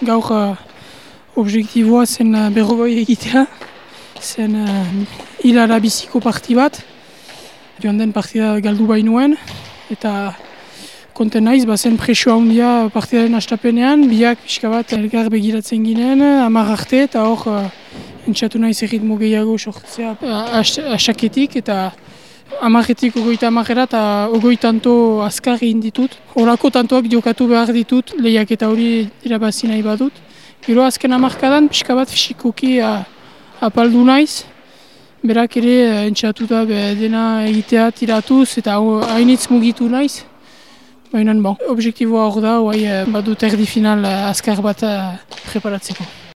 gaur uh, objektiboa zen uh, berrogoi egitea, zen uh, hilara biziko parti bat, joan den partida galdu bainuen, eta konten naiz, bazen presioa handia partidaren astapenean, biak pixka bat elgar begiratzen ginen, amar arte, eta hor uh, entxatu naiz erritmo gehiago sortzea asaketik, eta amarretik ogoita amarrera eta ogoitanto azkar egin ditut. Horako tantoak diokatu behar ditut, lehiak eta hori irabazi nahi badut. Gero azken amarkadan, pixka bat fisikoki apaldu naiz. Berak ere entxatuta dena egitea tiratuz eta hainitz mugitu naiz. Baina, bon, objektiboa hor da, badut erdi final azkar bat preparatzeko.